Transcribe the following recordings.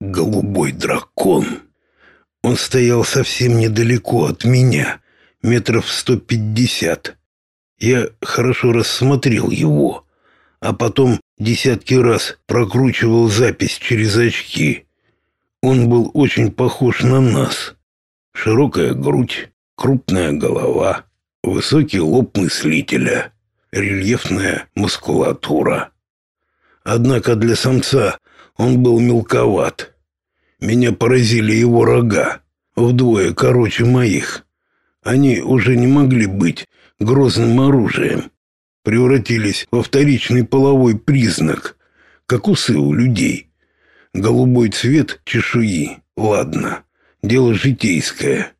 Голубой дракон. Он стоял совсем недалеко от меня, метров сто пятьдесят. Я хорошо рассмотрел его, а потом десятки раз прокручивал запись через очки. Он был очень похож на нас. Широкая грудь, крупная голова, высокий лоб мыслителя, рельефная мускулатура. Однако для самца он был мелковат. Меня поразили его рога, вдвое короче моих. Они уже не могли быть грозным оружием, превратились во вторичный половой признак, как усы у людей. Голубой цвет чешуи, ладно, дело житейское.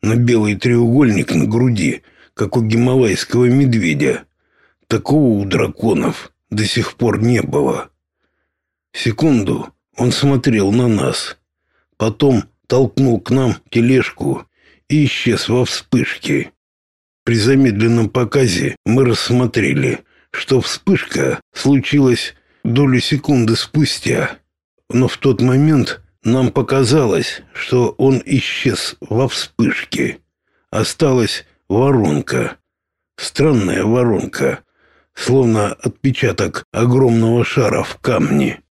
Но белый треугольник на груди, как у гималайского медведя, такого у драконов до сих пор не было. Секунду он смотрел на нас, потом толкнул к нам тележку и исчез во вспышке. При замедленном показе мы рассмотрели, что вспышка случилась долю секунды спустя, но в тот момент нам показалось, что он исчез во вспышке. Осталась воронка, странная воронка, словно отпечаток огромного шара в камне.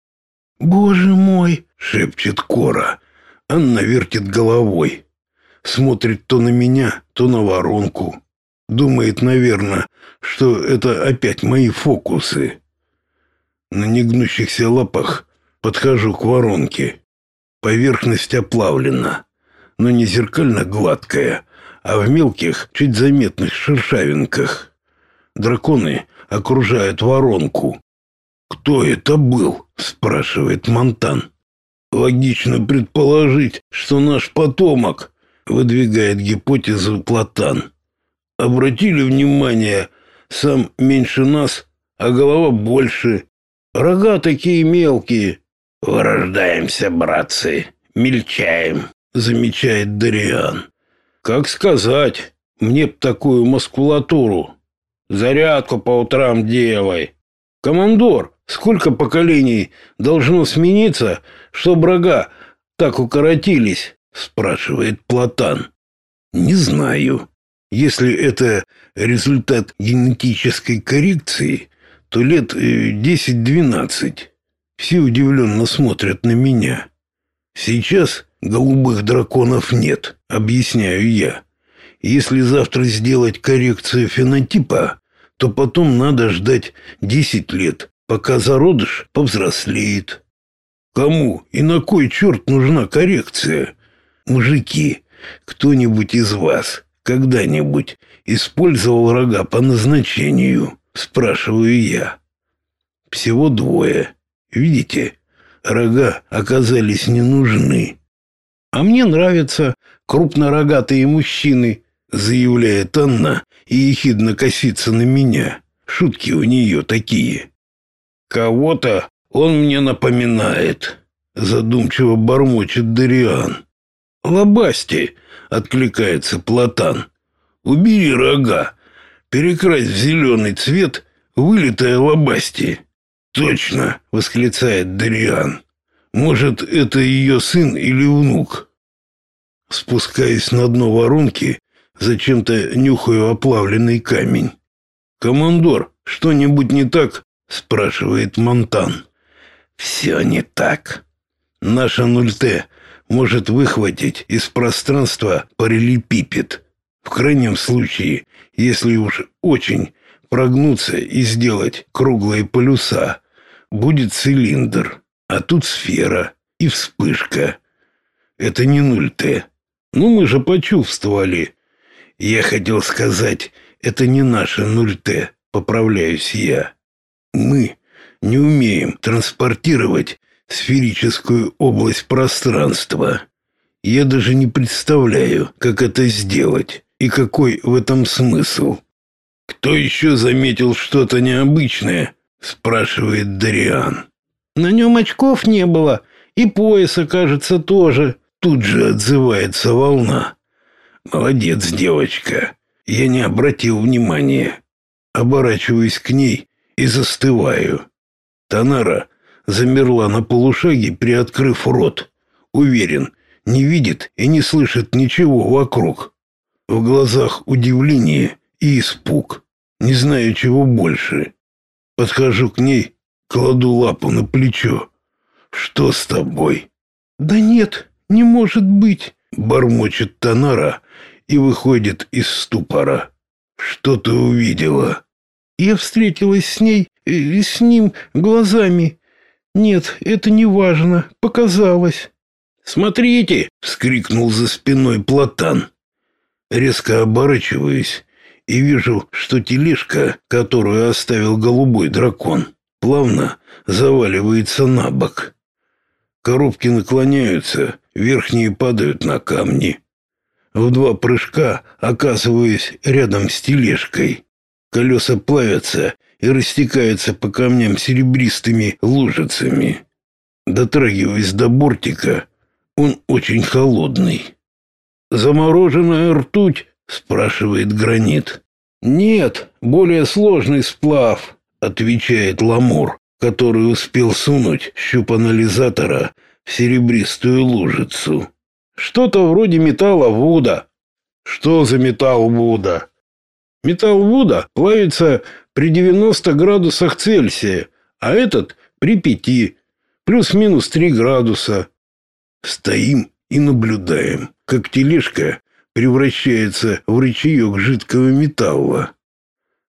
«Боже мой!» — шепчет Кора. Анна вертит головой. Смотрит то на меня, то на воронку. Думает, наверное, что это опять мои фокусы. На негнущихся лапах подхожу к воронке. Поверхность оплавлена, но не зеркально гладкая, а в мелких, чуть заметных шершавинках. Драконы окружают воронку. «Кто это был?» — спрашивает Монтан. «Логично предположить, что наш потомок», — выдвигает гипотезу Платан. «Обратили внимание, сам меньше нас, а голова больше. Рога такие мелкие». «Вырождаемся, братцы, мельчаем», — замечает Дариан. «Как сказать, мне б такую маскулатуру. Зарядку по утрам делай. Командор, Сколько поколений должно смениться, чтобы рога так укоротились? спрашивает Платан. Не знаю. Если это результат генетической коррекции, то лет 10-12. Э, Все удивленно смотрят на меня. Сейчас голубых драконов нет, объясняю я. Если завтра сделать коррекцию фенотипа, то потом надо ждать 10 лет, пока зародыш повзрослеет. Кому и на кой черт нужна коррекция? Мужики, кто-нибудь из вас когда-нибудь использовал рога по назначению? Спрашиваю я. Всего двое. Видите, рога оказались не нужны. А мне нравятся крупнорогатые мужчины, заявляет Анна и ехидно косится на меня. Шутки у нее такие. Кого-то он мне напоминает, задумчиво бормочет Дариан. Лобасти, откликается Платан. Убери рога, перекрась в зеленый цвет вылитая лобасти. Точно, восклицает Дариан. Может, это ее сын или внук? Спускаясь на дно воронки, зачем-то нюхаю оплавленный камень. Командор, что-нибудь не так? Спрашивает Монтан. Все не так. Наша 0Т может выхватить из пространства параллелепипед. В крайнем случае, если уж очень прогнуться и сделать круглые полюса, будет цилиндр, а тут сфера и вспышка. Это не 0Т. Ну мы же почувствовали. Я хотел сказать, это не наша 0Т, поправляюсь я. Мы не умеем транспортировать сферическую область пространства. Я даже не представляю, как это сделать и какой в этом смысл. Кто еще заметил что-то необычное? спрашивает Дариан. На нем очков не было, и пояса, кажется, тоже. Тут же отзывается волна. Молодец, девочка. Я не обратил внимания. Оборачиваюсь к ней и застываю. Танара замерла на полушаге, приоткрыв рот. Уверен, не видит и не слышит ничего вокруг. В глазах удивление и испуг. Не знаю, чего больше. Подхожу к ней, кладу лапу на плечо. «Что с тобой?» «Да нет, не может быть!» Бормочет Танара и выходит из ступора. «Что ты увидела?» «Я встретилась с ней, э, с ним, глазами. Нет, это не важно, показалось». «Смотрите!» — вскрикнул за спиной Платан. Резко оборачиваюсь и вижу, что тележка, которую оставил голубой дракон, плавно заваливается на бок. Коробки наклоняются, верхние падают на камни. В два прыжка оказываюсь рядом с тележкой. Колеса плавятся и растекаются по камням серебристыми лужицами. Дотрагиваясь до бортика, он очень холодный. «Замороженная ртуть?» — спрашивает гранит. «Нет, более сложный сплав», — отвечает Ламур который успел сунуть щуп анализатора в серебристую лужицу. Что-то вроде металла Вуда. Что за металл Вуда? Металл Вуда плавится при 90 градусах Цельсия, а этот при 5, плюс-минус 3 градуса. Стоим и наблюдаем, как тележка превращается в ручеек жидкого металла.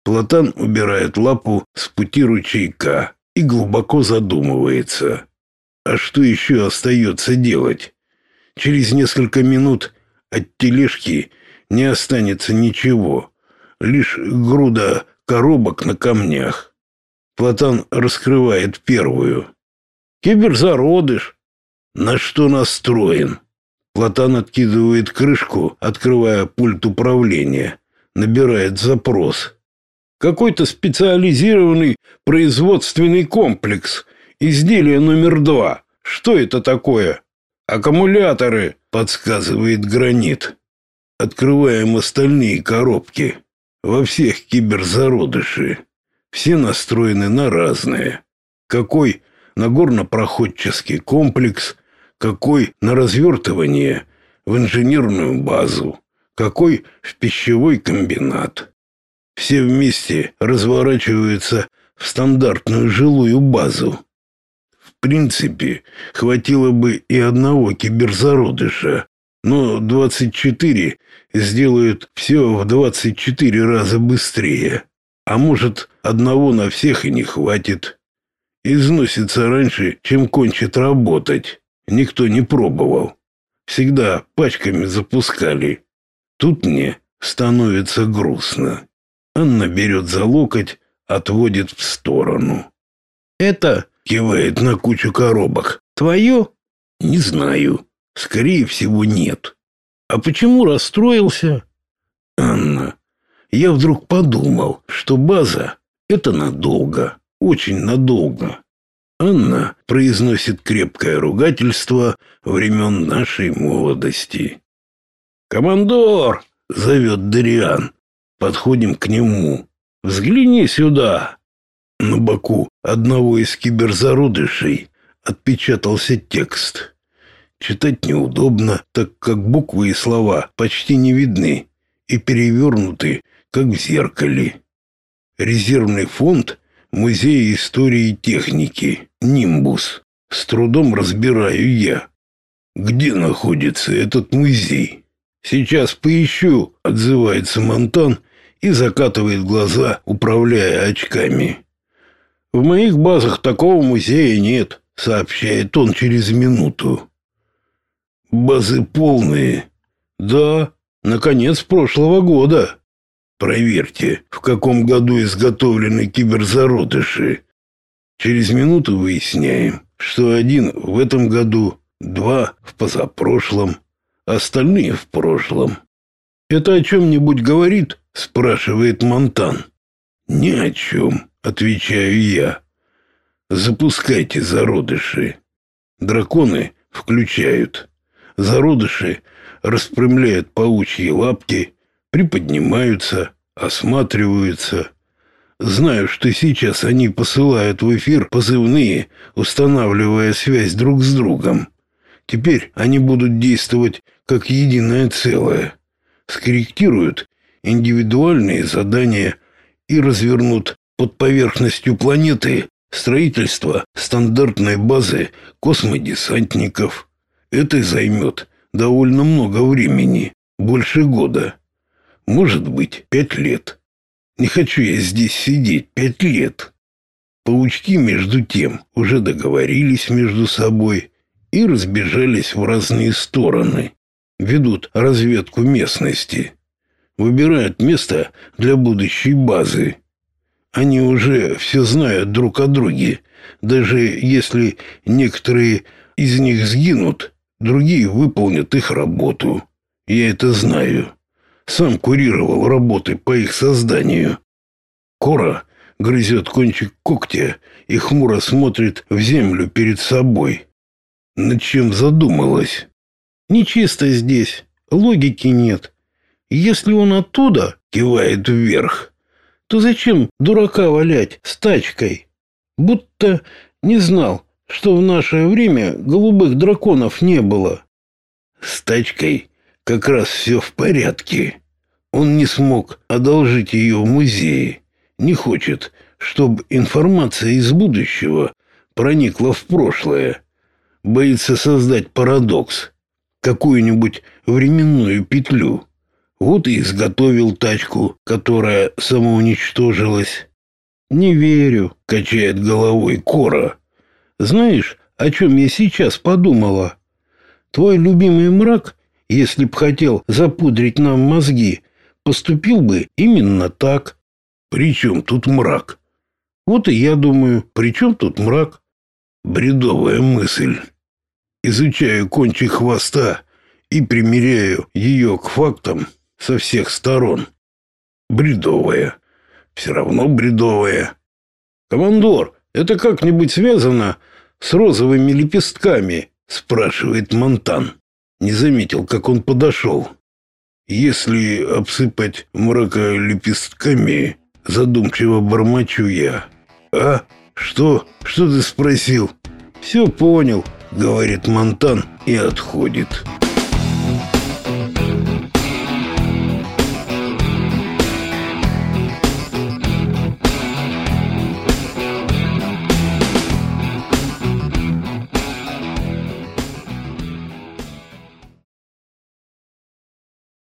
Платан убирает лапу с пути ручейка и глубоко задумывается. А что еще остается делать? Через несколько минут от тележки не останется ничего, лишь груда коробок на камнях. Платан раскрывает первую. Киберзародыш. На что настроен? Платан откидывает крышку, открывая пульт управления, набирает запрос. Какой-то специализированный производственный комплекс. Изделие номер два. Что это такое? Аккумуляторы, подсказывает гранит. Открываем остальные коробки. Во всех киберзародыши. Все настроены на разное. Какой на горнопроходческий комплекс, какой на развертывание в инженерную базу, какой в пищевой комбинат все вместе разворачиваются в стандартную жилую базу. В принципе, хватило бы и одного киберзародыша, но 24 сделают все в 24 раза быстрее. А может, одного на всех и не хватит. Износится раньше, чем кончит работать. Никто не пробовал. Всегда пачками запускали. Тут мне становится грустно. Анна берет за локоть, отводит в сторону. «Это...» — кивает на кучу коробок. «Твое?» «Не знаю. Скорее всего, нет». «А почему расстроился?» «Анна, я вдруг подумал, что база — это надолго, очень надолго». Анна произносит крепкое ругательство времен нашей молодости. «Командор!» — зовет Дариан. Подходим к нему. Взгляни сюда. На боку одного из киберзародышей отпечатался текст. Читать неудобно, так как буквы и слова почти не видны и перевернуты, как в зеркале. Резервный фонд Музея истории и техники «Нимбус». С трудом разбираю я. Где находится этот музей? Сейчас поищу, отзывается Монтан и закатывает глаза, управляя очками. В моих базах такого музея нет, сообщает он через минуту. Базы полные. Да, наконец прошлого года. Проверьте, в каком году изготовлены киберзародыши. Через минуту выясняем, что один в этом году, два в позапрошлом, остальные в прошлом. Это о чем-нибудь говорит? спрашивает Монтан. Ни о чем, отвечаю я. Запускайте зародыши. Драконы включают. Зародыши распрямляют паучьи лапки, приподнимаются, осматриваются. Знаю, что сейчас они посылают в эфир позывные, устанавливая связь друг с другом. Теперь они будут действовать как единое целое. Скорректируют индивидуальные задания и развернут под поверхностью планеты строительство стандартной базы космодесантников. Это займет довольно много времени, больше года. Может быть, пять лет. Не хочу я здесь сидеть пять лет. Паучки, между тем, уже договорились между собой и разбежались в разные стороны. Ведут разведку местности. Выбирают место для будущей базы. Они уже все знают друг о друге. Даже если некоторые из них сгинут, другие выполнят их работу. Я это знаю. Сам курировал работы по их созданию. Кора грызет кончик когтя и хмуро смотрит в землю перед собой. Над чем задумалась? Нечисто здесь, логики нет. Если он оттуда кивает вверх, то зачем дурака валять с тачкой? Будто не знал, что в наше время голубых драконов не было. С тачкой как раз все в порядке. Он не смог одолжить ее в музее. Не хочет, чтобы информация из будущего проникла в прошлое. Боится создать парадокс, какую-нибудь временную петлю. Вот и изготовил тачку, которая самоуничтожилась. «Не верю», — качает головой Кора. «Знаешь, о чем я сейчас подумала? Твой любимый мрак если б хотел запудрить нам мозги, поступил бы именно так. При чем тут мрак? Вот и я думаю, при чем тут мрак? Бредовая мысль. Изучаю кончик хвоста и примеряю ее к фактам со всех сторон. Бредовая. Все равно бредовая. Командор, это как-нибудь связано с розовыми лепестками? Спрашивает Монтан не заметил, как он подошел. Если обсыпать мрака лепестками, задумчиво бормочу я. А? Что? Что ты спросил? Все понял, говорит Монтан и отходит.